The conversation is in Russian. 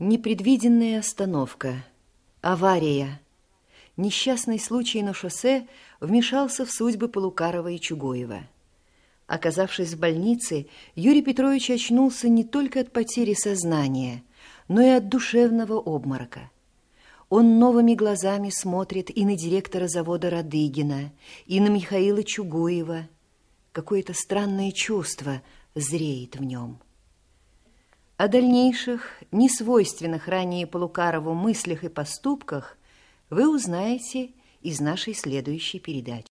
Непредвиденная остановка. Авария. Несчастный случай на шоссе вмешался в судьбы Полукарова и Чугоева. Оказавшись в больнице, Юрий Петрович очнулся не только от потери сознания, но и от душевного обморока. Он новыми глазами смотрит и на директора завода Радыгина, и на Михаила Чугуева. Какое-то странное чувство зреет в нем. О дальнейших, несвойственных ранее Полукарову мыслях и поступках вы узнаете из нашей следующей передачи.